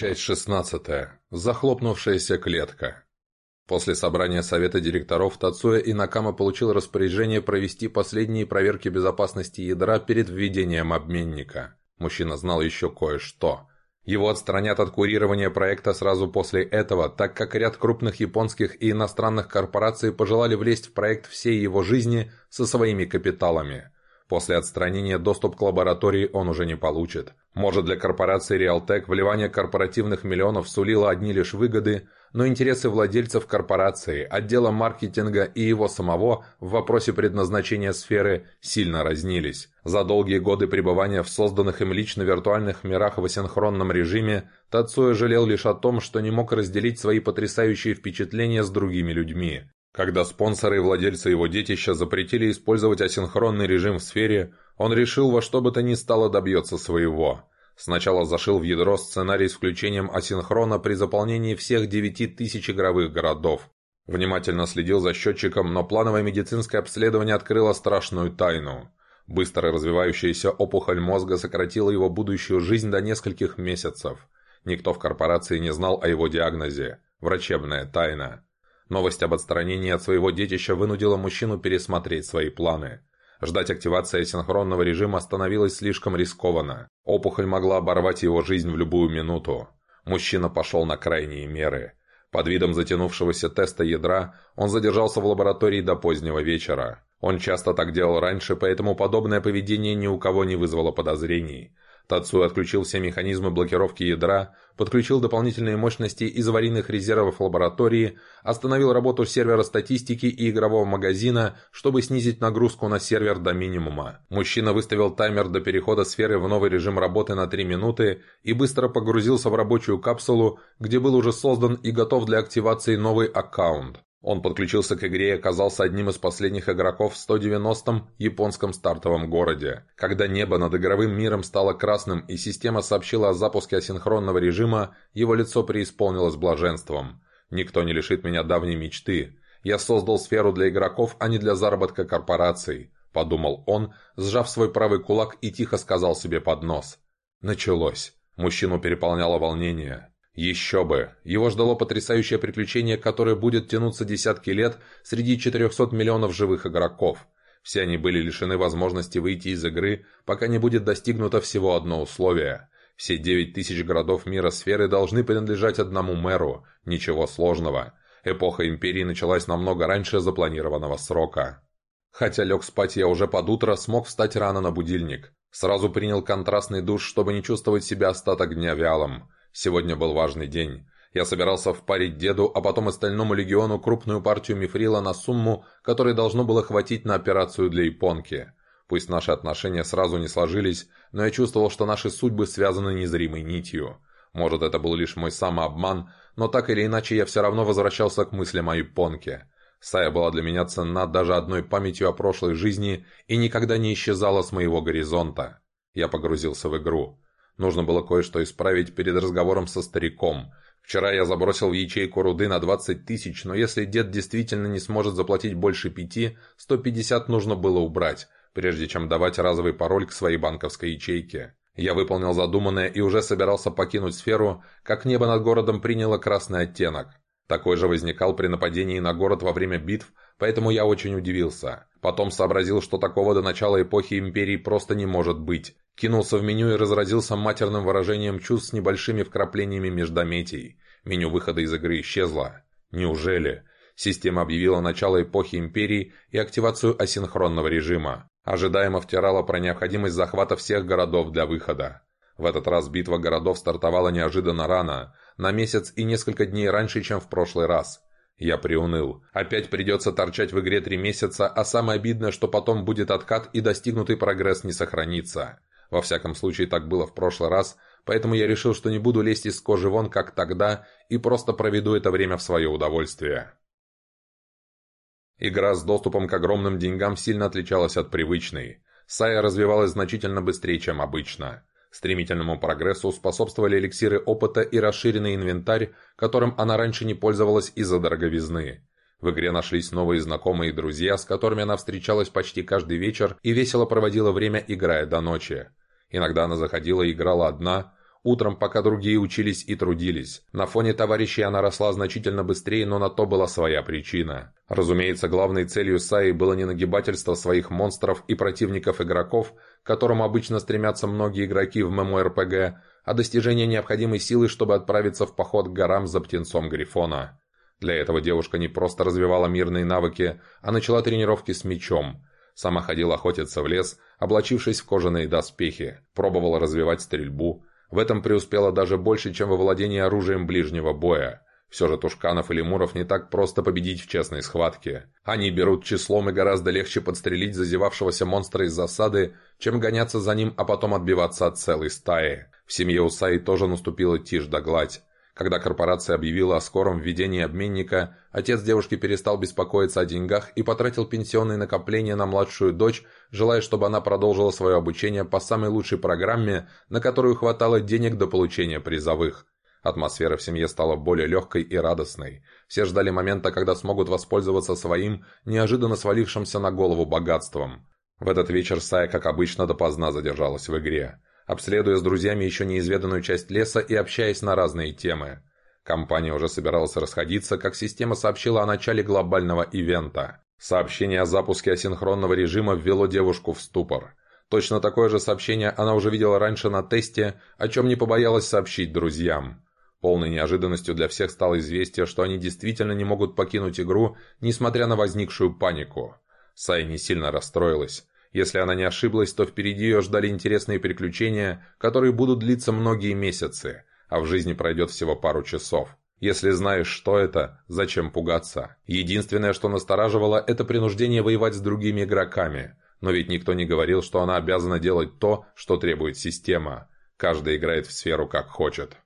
Часть 16. Захлопнувшаяся клетка. После собрания совета директоров Тацуя и Накама получил распоряжение провести последние проверки безопасности ядра перед введением обменника. Мужчина знал еще кое-что. Его отстранят от курирования проекта сразу после этого, так как ряд крупных японских и иностранных корпораций пожелали влезть в проект всей его жизни со своими капиталами – После отстранения доступ к лаборатории он уже не получит. Может, для корпорации Realtek вливание корпоративных миллионов сулило одни лишь выгоды, но интересы владельцев корпорации, отдела маркетинга и его самого в вопросе предназначения сферы сильно разнились. За долгие годы пребывания в созданных им лично виртуальных мирах в асинхронном режиме Тацуя жалел лишь о том, что не мог разделить свои потрясающие впечатления с другими людьми. Когда спонсоры и владельцы его детища запретили использовать асинхронный режим в сфере, он решил во что бы то ни стало добьется своего. Сначала зашил в ядро сценарий с включением асинхрона при заполнении всех 9000 игровых городов. Внимательно следил за счетчиком, но плановое медицинское обследование открыло страшную тайну. Быстро развивающаяся опухоль мозга сократила его будущую жизнь до нескольких месяцев. Никто в корпорации не знал о его диагнозе. Врачебная тайна. Новость об отстранении от своего детища вынудила мужчину пересмотреть свои планы. Ждать активации синхронного режима становилось слишком рискованно. Опухоль могла оборвать его жизнь в любую минуту. Мужчина пошел на крайние меры. Под видом затянувшегося теста ядра он задержался в лаборатории до позднего вечера. Он часто так делал раньше, поэтому подобное поведение ни у кого не вызвало подозрений. Тацу отключил все механизмы блокировки ядра, подключил дополнительные мощности из аварийных резервов лаборатории, остановил работу сервера статистики и игрового магазина, чтобы снизить нагрузку на сервер до минимума. Мужчина выставил таймер до перехода сферы в новый режим работы на 3 минуты и быстро погрузился в рабочую капсулу, где был уже создан и готов для активации новый аккаунт. Он подключился к игре и оказался одним из последних игроков в 190-м японском стартовом городе. Когда небо над игровым миром стало красным и система сообщила о запуске асинхронного режима, его лицо преисполнилось блаженством. «Никто не лишит меня давней мечты. Я создал сферу для игроков, а не для заработка корпораций», – подумал он, сжав свой правый кулак и тихо сказал себе под нос. Началось. Мужчину переполняло волнение. Еще бы! Его ждало потрясающее приключение, которое будет тянуться десятки лет среди 400 миллионов живых игроков. Все они были лишены возможности выйти из игры, пока не будет достигнуто всего одно условие. Все 9 тысяч городов мира сферы должны принадлежать одному мэру. Ничего сложного. Эпоха Империи началась намного раньше запланированного срока. Хотя лег спать я уже под утро, смог встать рано на будильник. Сразу принял контрастный душ, чтобы не чувствовать себя остаток дня вялым. Сегодня был важный день. Я собирался впарить деду, а потом остальному легиону крупную партию мифрила на сумму, которой должно было хватить на операцию для японки. Пусть наши отношения сразу не сложились, но я чувствовал, что наши судьбы связаны незримой нитью. Может, это был лишь мой самообман, но так или иначе я все равно возвращался к мыслям о японке. Сая была для меня ценна даже одной памятью о прошлой жизни и никогда не исчезала с моего горизонта. Я погрузился в игру. Нужно было кое-что исправить перед разговором со стариком. Вчера я забросил в ячейку руды на 20 тысяч, но если дед действительно не сможет заплатить больше пяти, 150 нужно было убрать, прежде чем давать разовый пароль к своей банковской ячейке. Я выполнил задуманное и уже собирался покинуть сферу, как небо над городом приняло красный оттенок. Такой же возникал при нападении на город во время битв, поэтому я очень удивился. Потом сообразил, что такого до начала эпохи Империи просто не может быть. Кинулся в меню и разразился матерным выражением чувств с небольшими вкраплениями междометий. Меню выхода из игры исчезло. Неужели? Система объявила начало эпохи Империи и активацию асинхронного режима. Ожидаемо втирала про необходимость захвата всех городов для выхода. В этот раз битва городов стартовала неожиданно рано, на месяц и несколько дней раньше, чем в прошлый раз. Я приуныл. Опять придется торчать в игре три месяца, а самое обидное, что потом будет откат и достигнутый прогресс не сохранится. Во всяком случае, так было в прошлый раз, поэтому я решил, что не буду лезть из кожи вон, как тогда, и просто проведу это время в свое удовольствие. Игра с доступом к огромным деньгам сильно отличалась от привычной. Сая развивалась значительно быстрее, чем обычно. Стремительному прогрессу способствовали эликсиры опыта и расширенный инвентарь, которым она раньше не пользовалась из-за дороговизны. В игре нашлись новые знакомые и друзья, с которыми она встречалась почти каждый вечер и весело проводила время, играя до ночи. Иногда она заходила и играла одна. Утром, пока другие учились и трудились. На фоне товарищей она росла значительно быстрее, но на то была своя причина. Разумеется, главной целью Саи было не нагибательство своих монстров и противников игроков, к которому обычно стремятся многие игроки в ММО-РПГ, а достижение необходимой силы, чтобы отправиться в поход к горам за птенцом Грифона. Для этого девушка не просто развивала мирные навыки, а начала тренировки с мечом. Сама ходила охотиться в лес, облачившись в кожаные доспехи, пробовала развивать стрельбу, в этом преуспела даже больше, чем во владении оружием ближнего боя. Все же Тушканов и Лемуров не так просто победить в честной схватке. Они берут числом и гораздо легче подстрелить зазевавшегося монстра из засады, чем гоняться за ним, а потом отбиваться от целой стаи. В семье Усаи тоже наступила тишь да гладь. Когда корпорация объявила о скором введении обменника, отец девушки перестал беспокоиться о деньгах и потратил пенсионные накопления на младшую дочь, желая, чтобы она продолжила свое обучение по самой лучшей программе, на которую хватало денег до получения призовых. Атмосфера в семье стала более легкой и радостной. Все ждали момента, когда смогут воспользоваться своим, неожиданно свалившимся на голову богатством. В этот вечер Сая, как обычно, допоздна задержалась в игре обследуя с друзьями еще неизведанную часть леса и общаясь на разные темы. Компания уже собиралась расходиться, как система сообщила о начале глобального ивента. Сообщение о запуске асинхронного режима ввело девушку в ступор. Точно такое же сообщение она уже видела раньше на тесте, о чем не побоялась сообщить друзьям. Полной неожиданностью для всех стало известие, что они действительно не могут покинуть игру, несмотря на возникшую панику. Сай не сильно расстроилась. Если она не ошиблась, то впереди ее ждали интересные приключения, которые будут длиться многие месяцы, а в жизни пройдет всего пару часов. Если знаешь, что это, зачем пугаться? Единственное, что настораживало, это принуждение воевать с другими игроками. Но ведь никто не говорил, что она обязана делать то, что требует система. Каждый играет в сферу как хочет.